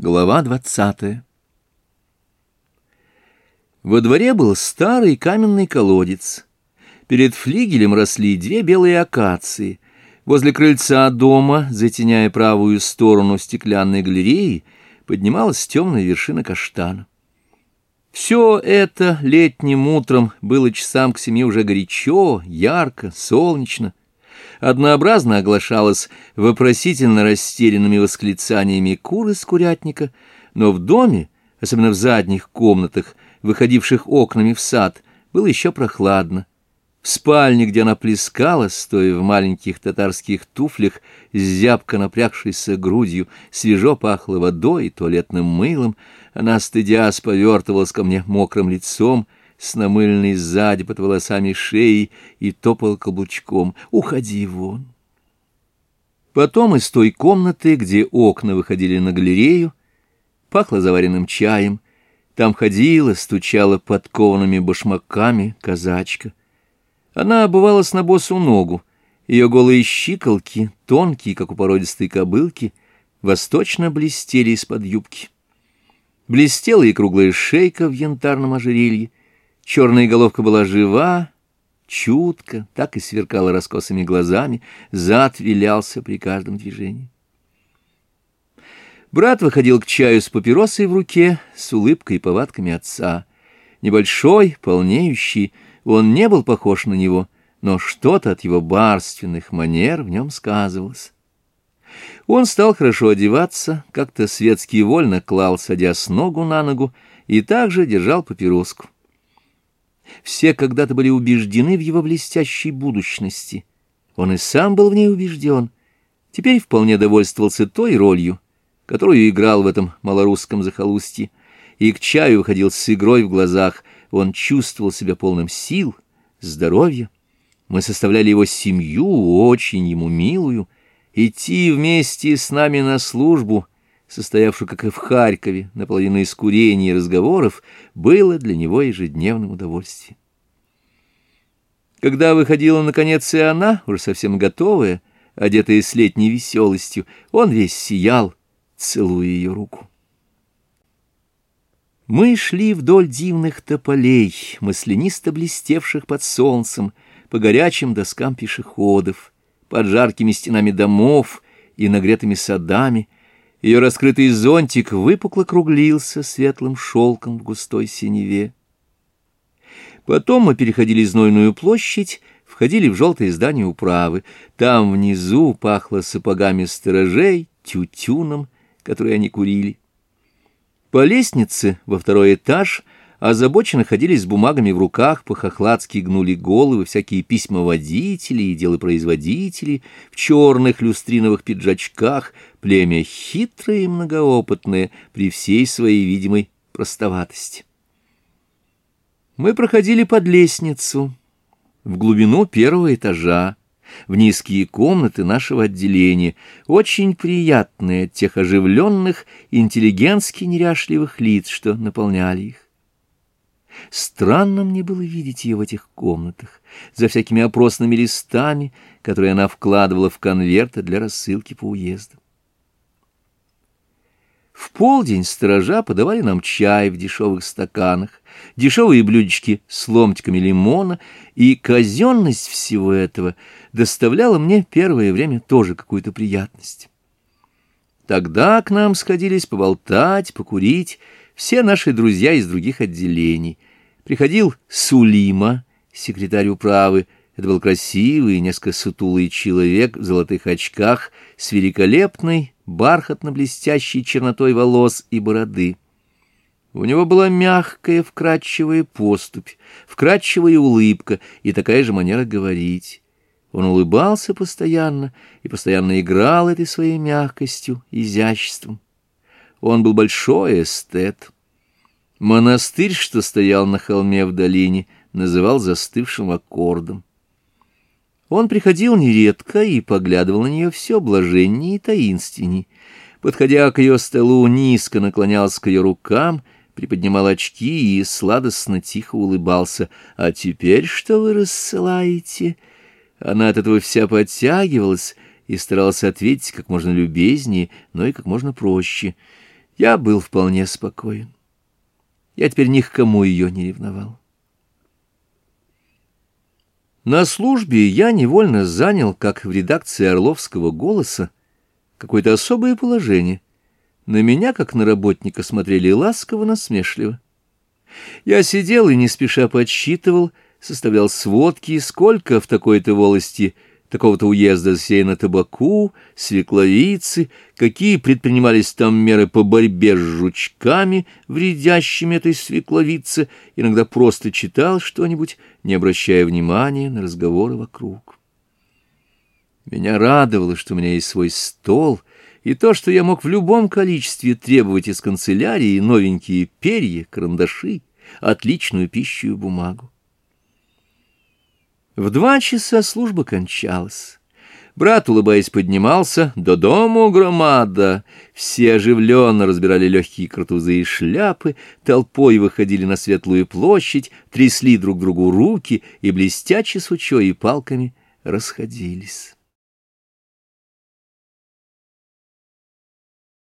Глава двадцатая Во дворе был старый каменный колодец. Перед флигелем росли две белые акации. Возле крыльца дома, затеняя правую сторону стеклянной галереи, поднималась темная вершина каштана. Все это летним утром было часам к семи уже горячо, ярко, солнечно однообразно оглашалась вопросительно растерянными восклицаниями куры с курятника, но в доме, особенно в задних комнатах, выходивших окнами в сад, было еще прохладно. В спальне, где она плескалась, стоя в маленьких татарских туфлях, зябко напрягшейся грудью, свежо пахло водой и туалетным мылом, она, стыдясь, повертывалась ко мне мокрым лицом, с намыльной сзади под волосами шеи и топал каблучком. «Уходи вон!» Потом из той комнаты, где окна выходили на галерею, пахло заваренным чаем. Там ходила, стучала подкованными башмаками казачка. Она обувалась на босу ногу. Ее голые щиколки, тонкие, как у породистой кобылки, восточно блестели из-под юбки. Блестела и круглая шейка в янтарном ожерелье, Черная головка была жива, чутко, так и сверкала раскосыми глазами, зад вилялся при каждом движении. Брат выходил к чаю с папиросой в руке, с улыбкой и повадками отца. Небольшой, полнеющий, он не был похож на него, но что-то от его барственных манер в нем сказывалось. Он стал хорошо одеваться, как-то светский вольно клал, садя с ногу на ногу, и также держал папироску. Все когда-то были убеждены в его блестящей будущности. Он и сам был в ней убежден. Теперь вполне довольствовался той ролью, которую играл в этом малорусском захолустье. И к чаю выходил с игрой в глазах. Он чувствовал себя полным сил, здоровья. Мы составляли его семью, очень ему милую. Идти вместе с нами на службу — состоявшую, как и в Харькове, наполовину из курения и разговоров, было для него ежедневным удовольствием. Когда выходила, наконец, и она, уже совсем готовая, одетая с летней веселостью, он весь сиял, целуя ее руку. Мы шли вдоль дивных тополей, маслянисто блестевших под солнцем, по горячим доскам пешеходов, под жаркими стенами домов и нагретыми садами — ее раскрытый зонтик выпукло круглился светлым шелком в густой синеве. Потом мы переходили знойную площадь, входили в желтое здание управы. Там внизу пахло сапогами сторожей, тютюном, который они курили. По лестнице во второй этаж — озабоченно ходили с бумагами в руках, похохладски гнули головы всякие письмоводители и делопроизводители в черных люстриновых пиджачках, племя хитрое и многоопытное при всей своей видимой простоватости. Мы проходили под лестницу в глубину первого этажа, в низкие комнаты нашего отделения, очень приятные от тех оживленных, интеллигентски неряшливых лиц, что наполняли их. Странно мне было видеть ее в этих комнатах, за всякими опросными листами, которые она вкладывала в конверты для рассылки по уездам. В полдень сторожа подавали нам чай в дешевых стаканах, дешевые блюдечки с ломтиками лимона, и казенность всего этого доставляла мне первое время тоже какую-то приятность. Тогда к нам сходились поболтать, покурить все наши друзья из других отделений — Приходил Сулима, секретарь управы. Это был красивый, несколько сутулый человек в золотых очках с великолепной, бархатно-блестящей чернотой волос и бороды. У него была мягкая, вкрадчивая поступь, вкрадчивая улыбка и такая же манера говорить. Он улыбался постоянно и постоянно играл этой своей мягкостью, изяществом. Он был большой эстет. Монастырь, что стоял на холме в долине, называл застывшим аккордом. Он приходил нередко и поглядывал на нее все блаженнее и таинственней. Подходя к ее столу, низко наклонялся к ее рукам, приподнимал очки и сладостно тихо улыбался. «А теперь что вы рассылаете?» Она от этого вся подтягивалась и старалась ответить как можно любезнее, но и как можно проще. Я был вполне спокоен. Я теперь ни к кому ее не ревновал. На службе я невольно занял, как в редакции «Орловского голоса», какое-то особое положение. На меня, как на работника, смотрели ласково-насмешливо. Я сидел и не спеша подсчитывал, составлял сводки, сколько в такой-то волости – такого-то уезда засеяно табаку, свекловицы, какие предпринимались там меры по борьбе с жучками, вредящими этой свекловице, иногда просто читал что-нибудь, не обращая внимания на разговоры вокруг. Меня радовало, что у меня есть свой стол, и то, что я мог в любом количестве требовать из канцелярии новенькие перья, карандаши, отличную пищу и бумагу. В два часа служба кончалась. Брат, улыбаясь, поднимался. До дому громада. Все оживленно разбирали легкие картузы и шляпы, толпой выходили на светлую площадь, трясли друг другу руки и, блестяче сучой и палками, расходились.